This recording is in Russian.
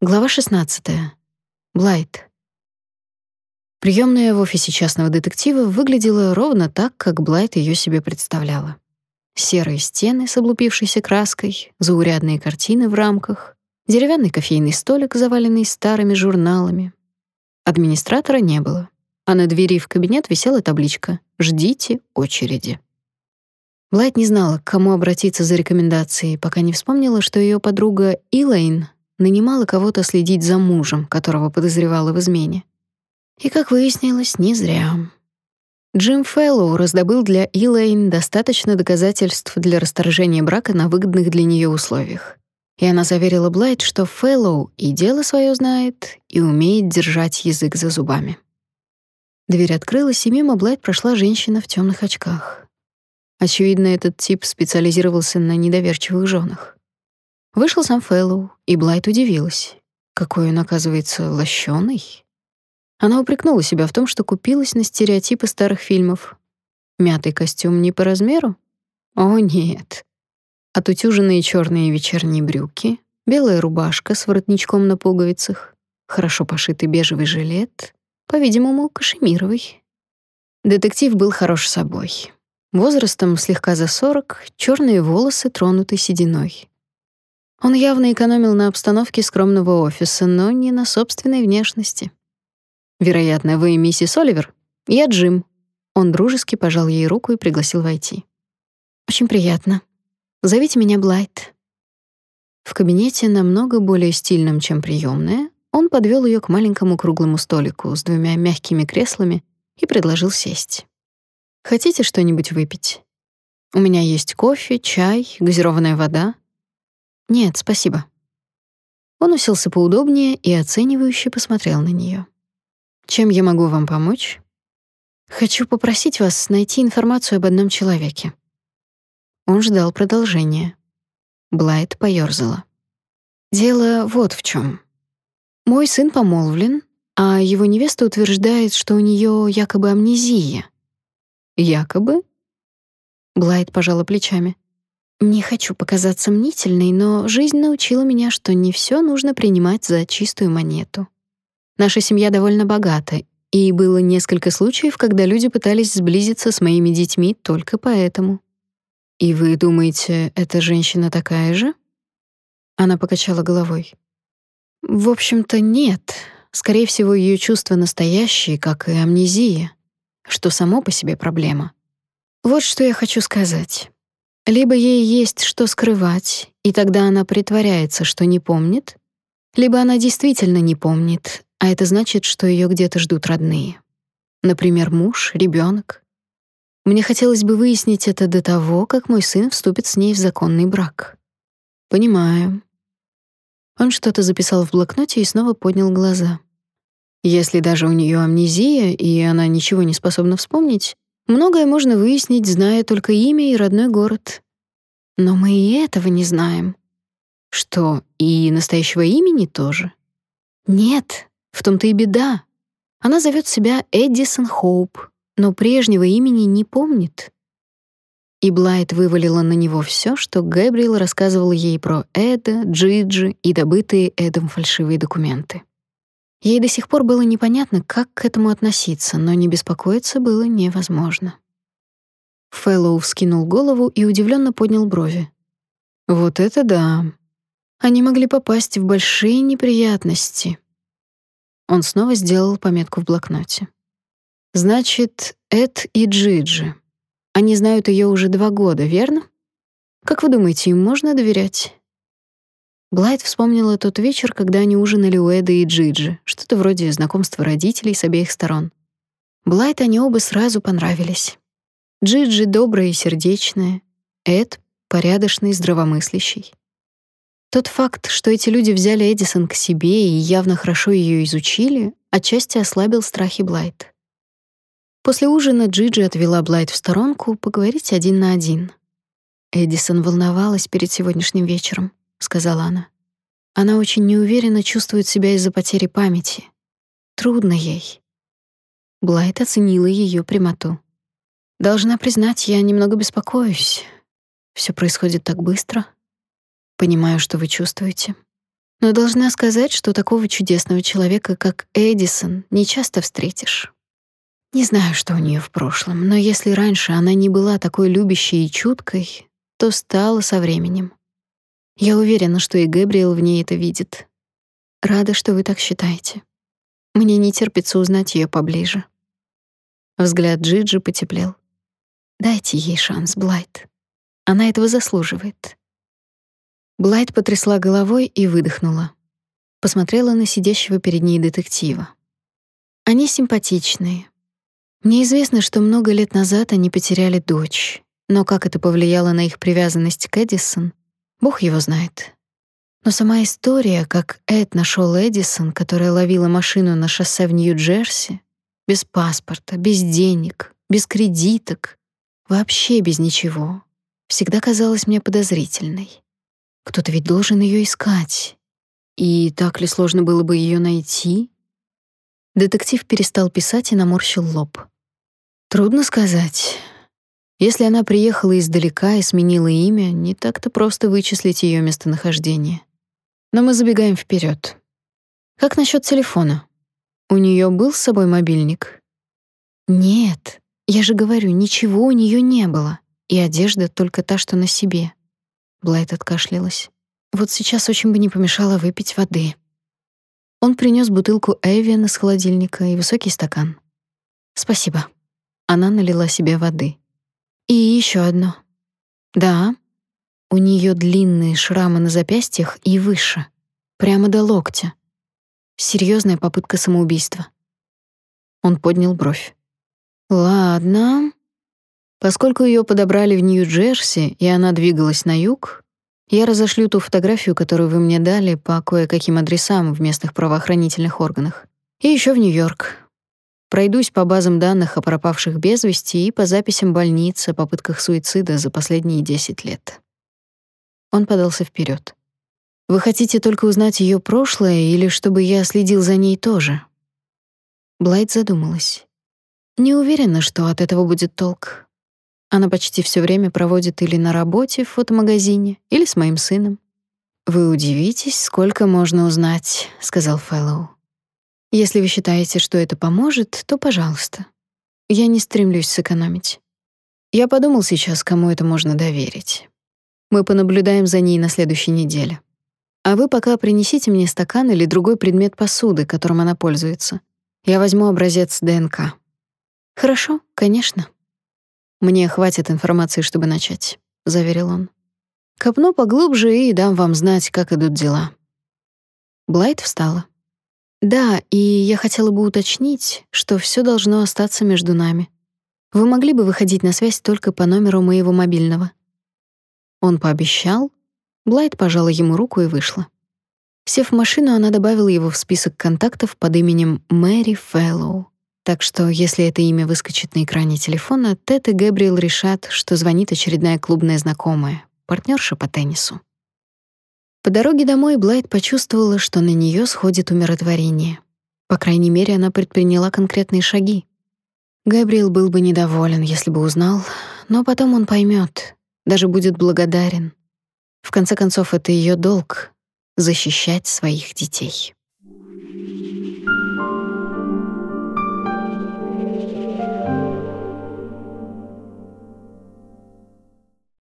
Глава 16. Блайт. Приемная в офисе частного детектива выглядела ровно так, как Блайт ее себе представляла. Серые стены с облупившейся краской, заурядные картины в рамках, деревянный кофейный столик, заваленный старыми журналами. Администратора не было, а на двери в кабинет висела табличка «Ждите очереди». Блайт не знала, к кому обратиться за рекомендацией, пока не вспомнила, что ее подруга Илэйн нанимала кого-то следить за мужем, которого подозревала в измене. И, как выяснилось, не зря. Джим Фэллоу раздобыл для Илэйн достаточно доказательств для расторжения брака на выгодных для нее условиях. И она заверила Блайт, что Фэллоу и дело свое знает, и умеет держать язык за зубами. Дверь открылась, и мимо Блайт прошла женщина в темных очках. Очевидно, этот тип специализировался на недоверчивых женах. Вышел сам Фэллоу, и Блайт удивилась. Какой он, оказывается, лощеный. Она упрекнула себя в том, что купилась на стереотипы старых фильмов. Мятый костюм не по размеру? О, нет. Отутюженные черные вечерние брюки, белая рубашка с воротничком на пуговицах, хорошо пошитый бежевый жилет, по-видимому, кашемировый. Детектив был хорош собой. Возрастом слегка за сорок, черные волосы тронуты сединой. Он явно экономил на обстановке скромного офиса, но не на собственной внешности. «Вероятно, вы миссис Оливер? Я Джим». Он дружески пожал ей руку и пригласил войти. «Очень приятно. Зовите меня Блайт». В кабинете, намного более стильном, чем приемная, он подвел ее к маленькому круглому столику с двумя мягкими креслами и предложил сесть. «Хотите что-нибудь выпить? У меня есть кофе, чай, газированная вода, «Нет, спасибо». Он уселся поудобнее и оценивающе посмотрел на нее. «Чем я могу вам помочь?» «Хочу попросить вас найти информацию об одном человеке». Он ждал продолжения. Блайт поёрзала. «Дело вот в чем. Мой сын помолвлен, а его невеста утверждает, что у нее якобы амнезия». «Якобы?» Блайт пожала плечами. Не хочу показаться мнительной, но жизнь научила меня, что не все нужно принимать за чистую монету. Наша семья довольно богата, и было несколько случаев, когда люди пытались сблизиться с моими детьми только поэтому. И вы думаете, эта женщина такая же? Она покачала головой. В общем-то, нет. Скорее всего, ее чувства настоящие, как и амнезия, что само по себе проблема. Вот что я хочу сказать. Либо ей есть что скрывать, и тогда она притворяется, что не помнит, либо она действительно не помнит, а это значит, что ее где-то ждут родные. Например, муж, ребенок. Мне хотелось бы выяснить это до того, как мой сын вступит с ней в законный брак. Понимаю. Он что-то записал в блокноте и снова поднял глаза. Если даже у нее амнезия, и она ничего не способна вспомнить, Многое можно выяснить, зная только имя и родной город. Но мы и этого не знаем. Что, и настоящего имени тоже? Нет, в том-то и беда. Она зовет себя Эдисон Хоуп, но прежнего имени не помнит. И Блайт вывалила на него все, что Гэбриэл рассказывал ей про Эда, Джиджи и добытые Эдом фальшивые документы. Ей до сих пор было непонятно, как к этому относиться, но не беспокоиться было невозможно. Фэллоу вскинул голову и удивленно поднял брови. Вот это да. Они могли попасть в большие неприятности. Он снова сделал пометку в блокноте. Значит, Эд и Джиджи. Они знают ее уже два года, верно? Как вы думаете, им можно доверять? Блайт вспомнила тот вечер, когда они ужинали у Эда и Джиджи, что-то вроде знакомства родителей с обеих сторон. Блайт они оба сразу понравились. Джиджи добрая и сердечная, Эд порядочный, здравомыслящий. Тот факт, что эти люди взяли Эдисон к себе и явно хорошо ее изучили, отчасти ослабил страхи Блайт. После ужина Джиджи отвела Блайт в сторонку поговорить один на один. Эдисон волновалась перед сегодняшним вечером. — сказала она. Она очень неуверенно чувствует себя из-за потери памяти. Трудно ей. Блайт оценила ее прямоту. Должна признать, я немного беспокоюсь. Все происходит так быстро. Понимаю, что вы чувствуете. Но должна сказать, что такого чудесного человека, как Эдисон, не часто встретишь. Не знаю, что у нее в прошлом, но если раньше она не была такой любящей и чуткой, то стала со временем. Я уверена, что и Гэбриэл в ней это видит. Рада, что вы так считаете. Мне не терпится узнать ее поближе. Взгляд Джиджи потеплел. Дайте ей шанс, Блайт. Она этого заслуживает. Блайт потрясла головой и выдохнула. Посмотрела на сидящего перед ней детектива. Они симпатичные. Мне известно, что много лет назад они потеряли дочь, но как это повлияло на их привязанность к Эдисон, Бог его знает. Но сама история, как Эд нашел Эдисон, которая ловила машину на шоссе в Нью-Джерси, без паспорта, без денег, без кредиток, вообще без ничего, всегда казалась мне подозрительной. Кто-то ведь должен ее искать. И так ли сложно было бы ее найти? Детектив перестал писать и наморщил лоб. Трудно сказать. Если она приехала издалека и сменила имя, не так-то просто вычислить ее местонахождение. Но мы забегаем вперед. Как насчет телефона? У нее был с собой мобильник? Нет, я же говорю, ничего у нее не было, и одежда только та, что на себе. Блайт откашлялась. Вот сейчас очень бы не помешало выпить воды. Он принес бутылку Эвиан из холодильника и высокий стакан. Спасибо. Она налила себе воды. И еще одно. Да. У нее длинные шрамы на запястьях и выше, прямо до локтя. Серьезная попытка самоубийства. Он поднял бровь. Ладно, Поскольку ее подобрали в Нью-Джерси, и она двигалась на юг, я разошлю ту фотографию, которую вы мне дали, по кое-каким адресам в местных правоохранительных органах. И еще в Нью-Йорк. Пройдусь по базам данных о пропавших без вести и по записям больниц о попытках суицида за последние 10 лет. Он подался вперед. Вы хотите только узнать ее прошлое или чтобы я следил за ней тоже? Блайт задумалась. Не уверена, что от этого будет толк. Она почти все время проводит или на работе в фотомагазине, или с моим сыном. Вы удивитесь, сколько можно узнать, сказал Фэллоу. Если вы считаете, что это поможет, то, пожалуйста. Я не стремлюсь сэкономить. Я подумал сейчас, кому это можно доверить. Мы понаблюдаем за ней на следующей неделе. А вы пока принесите мне стакан или другой предмет посуды, которым она пользуется. Я возьму образец ДНК. Хорошо, конечно. Мне хватит информации, чтобы начать, заверил он. Копну поглубже и дам вам знать, как идут дела. Блайт встала. Да, и я хотела бы уточнить, что все должно остаться между нами. Вы могли бы выходить на связь только по номеру моего мобильного. Он пообещал. Блайт пожала ему руку и вышла. Сев в машину, она добавила его в список контактов под именем Мэри Фэллоу. Так что, если это имя выскочит на экране телефона, Тед и Гэбриэл решат, что звонит очередная клубная знакомая, партнерша по теннису. По дороге домой Блайт почувствовала, что на нее сходит умиротворение. По крайней мере, она предприняла конкретные шаги. Гэбриэл был бы недоволен, если бы узнал, но потом он поймет, даже будет благодарен. В конце концов, это ее долг защищать своих детей.